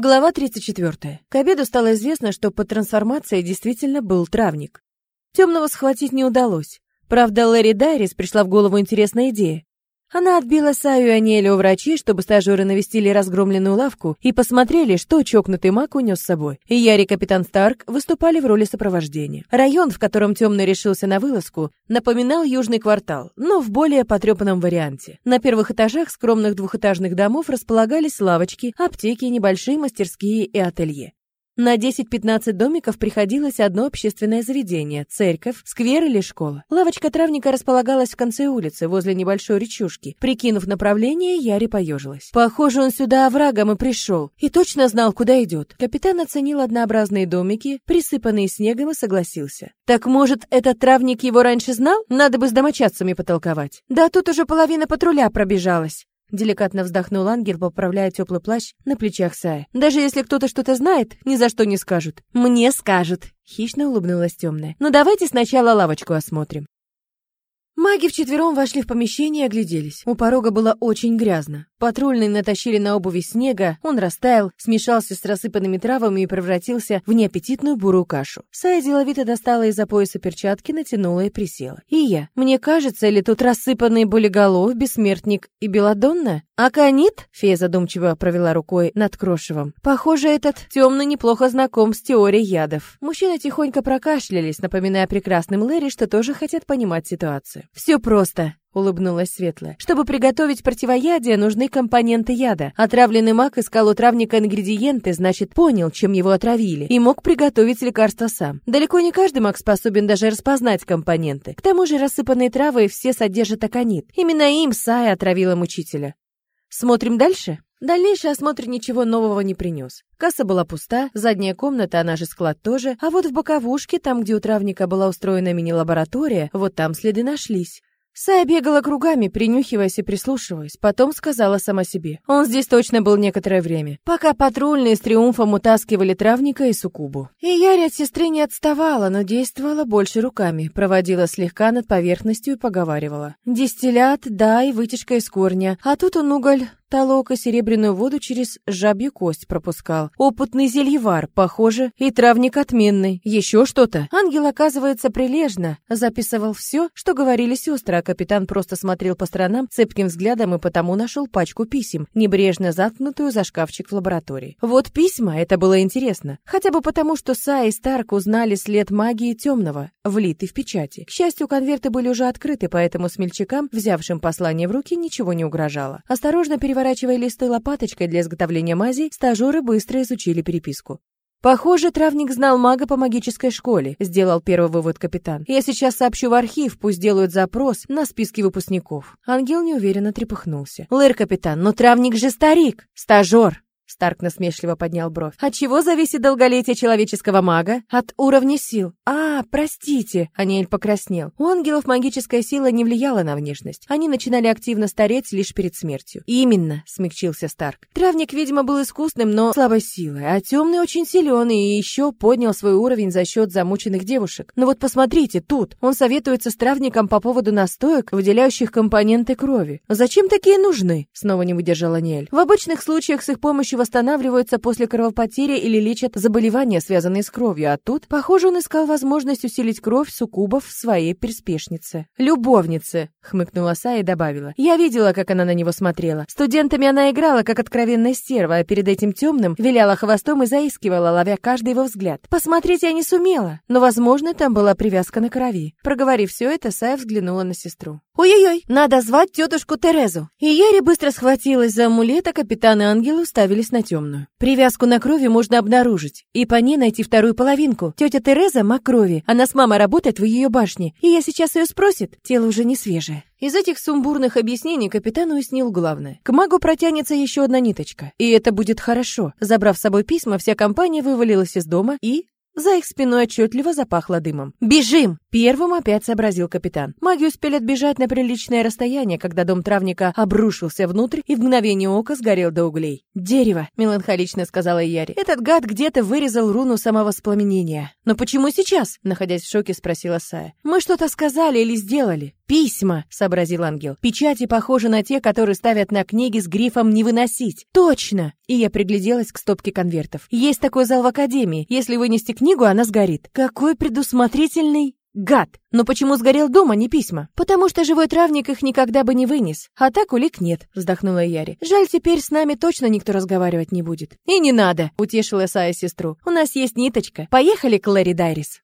Глава 34. К обеду стало известно, что под трансформацией действительно был травник. Темного схватить не удалось. Правда, Лэри Дайрис пришла в голову интересная идея. Она отбила Саю и Аниэлю у врачей, чтобы стажеры навестили разгромленную лавку и посмотрели, что чокнутый маг унес с собой. И Яри и капитан Старк выступали в роли сопровождения. Район, в котором Темный решился на вылазку, напоминал южный квартал, но в более потрепанном варианте. На первых этажах скромных двухэтажных домов располагались лавочки, аптеки, небольшие мастерские и ателье. На 10-15 домиков приходилось одно общественное заведение – церковь, сквер или школа. Лавочка травника располагалась в конце улицы, возле небольшой речушки. Прикинув направление, Яри поежилась. Похоже, он сюда оврагом и пришел, и точно знал, куда идет. Капитан оценил однообразные домики, присыпанные снегом, и согласился. Так может, этот травник его раньше знал? Надо бы с домочадцами потолковать. Да тут уже половина патруля пробежалась. Деликатно вздохнул ангел, поправляя теплый плащ на плечах Сая. Даже если кто-то что-то знает, ни за что не скажут. Мне скажут. Хищно улыбнулась темная. Но «Ну, давайте сначала лавочку осмотрим. Маги вчетвером вошли в помещение и огляделись. У порога было очень грязно. Патрульные натащили на обуви снега, он растаял, смешался с рассыпанными травами и превратился в неаппетитную бурую кашу. Сая деловито достала из-за пояса перчатки, натянула и присела. И я. Мне кажется, или тут рассыпанные болиголов, бессмертник и беладонна? Аконит? Фея задумчиво провела рукой над крошевом. Похоже, этот темный неплохо знаком с теорией ядов. Мужчины тихонько прокашлялись, напоминая прекрасным Лэри, что тоже хотят понимать ситуацию. Все просто. — улыбнулась Светлая. «Чтобы приготовить противоядие, нужны компоненты яда. Отравленный маг искал у травника ингредиенты, значит, понял, чем его отравили, и мог приготовить лекарство сам. Далеко не каждый маг способен даже распознать компоненты. К тому же рассыпанные травы все содержат аконит. Именно им Сая отравила мучителя. Смотрим дальше?» Дальнейший осмотр ничего нового не принес. Касса была пуста, задняя комната, она же склад тоже, а вот в боковушке, там, где у травника была устроена мини-лаборатория, вот там следы нашлись. Сая бегала кругами, принюхиваясь и прислушиваясь. Потом сказала сама себе. Он здесь точно был некоторое время. Пока патрульные с триумфом утаскивали травника и суккубу. И Яри от сестры не отставала, но действовала больше руками. Проводила слегка над поверхностью и поговаривала. Дистиллят, да, и вытяжка из корня. А тут он уголь Толок и серебряную воду через жабью кость пропускал. Опытный зельевар, похоже, и травник отменный. Еще что-то. Ангел, оказывается, прилежно записывал все, что говорили сестры, а капитан просто смотрел по сторонам цепким взглядом и потому нашел пачку писем, небрежно заткнутую за шкафчик в лаборатории. Вот письма, это было интересно. Хотя бы потому, что Са и Старк узнали след магии темного, влитый в печати. К счастью, конверты были уже открыты, поэтому смельчакам, взявшим послание в руки, ничего не угрожало. Осторожно переворачивая Переворачивая листы лопаточкой для изготовления мази, стажеры быстро изучили переписку. Похоже, травник знал мага по магической школе, сделал первый вывод капитан. Я сейчас сообщу в архив, пусть делают запрос на списки выпускников. Ангел неуверенно трепыхнулся. Лэр, капитан, но травник же старик, стажер. Старк насмешливо поднял бровь. От чего зависит долголетие человеческого мага? От уровня сил. А, простите, Аниэль покраснел. У ангелов магическая сила не влияла на внешность. Они начинали активно стареть лишь перед смертью. Именно, смягчился Старк. Травник, видимо, был искусным, но слабой силой, а темный очень силен и еще поднял свой уровень за счет замученных девушек. Но вот посмотрите, тут он советуется с травником по поводу настоек, выделяющих компоненты крови. Зачем такие нужны? Снова не выдержала Аниэль. В обычных случаях с их помощью восстанавливаются после кровопотери или лечат заболевания, связанные с кровью, а тут, похоже, он искал возможность усилить кровь суккубов в своей перспешнице. «Любовнице», — хмыкнула Са и добавила. «Я видела, как она на него смотрела. Студентами она играла, как откровенная стерва, а перед этим темным виляла хвостом и заискивала, ловя каждый его взгляд. Посмотреть я не сумела, но, возможно, там была привязка на крови». Проговорив все это, Сая взглянула на сестру. «Ой-ой-ой, надо звать тетушку Терезу». И Яри быстро схватилась за амулет, а капитан и ангелы уставились на темную. Привязку на крови можно обнаружить, и по ней найти вторую половинку. Тетя Тереза — маг крови, она с мамой работает в ее башне, и я сейчас ее спросит, тело уже не свежее. Из этих сумбурных объяснений капитан уяснил главное. К магу протянется еще одна ниточка, и это будет хорошо. Забрав с собой письма, вся компания вывалилась из дома и за их спиной отчетливо запахло дымом. «Бежим!» — первым опять сообразил капитан. Маги успели отбежать на приличное расстояние, когда дом травника обрушился внутрь и в мгновение ока сгорел до углей. «Дерево!» — меланхолично сказала Яри. «Этот гад где-то вырезал руну самовоспламенения». «Но почему сейчас?» — находясь в шоке, спросила Сая. «Мы что-то сказали или сделали?» Письма, сообразил ангел. Печати похожи на те, которые ставят на книги с грифом «не выносить». Точно! И я пригляделась к стопке конвертов. Есть такой зал в академии. Если вынести книгу, она сгорит. Какой предусмотрительный Гад! Но почему сгорел дом, а не письма? Потому что живой травник их никогда бы не вынес. А так улик нет, вздохнула Яри. Жаль, теперь с нами точно никто разговаривать не будет. И не надо, утешила Сая сестру. У нас есть ниточка. Поехали к Лэри Дайрис.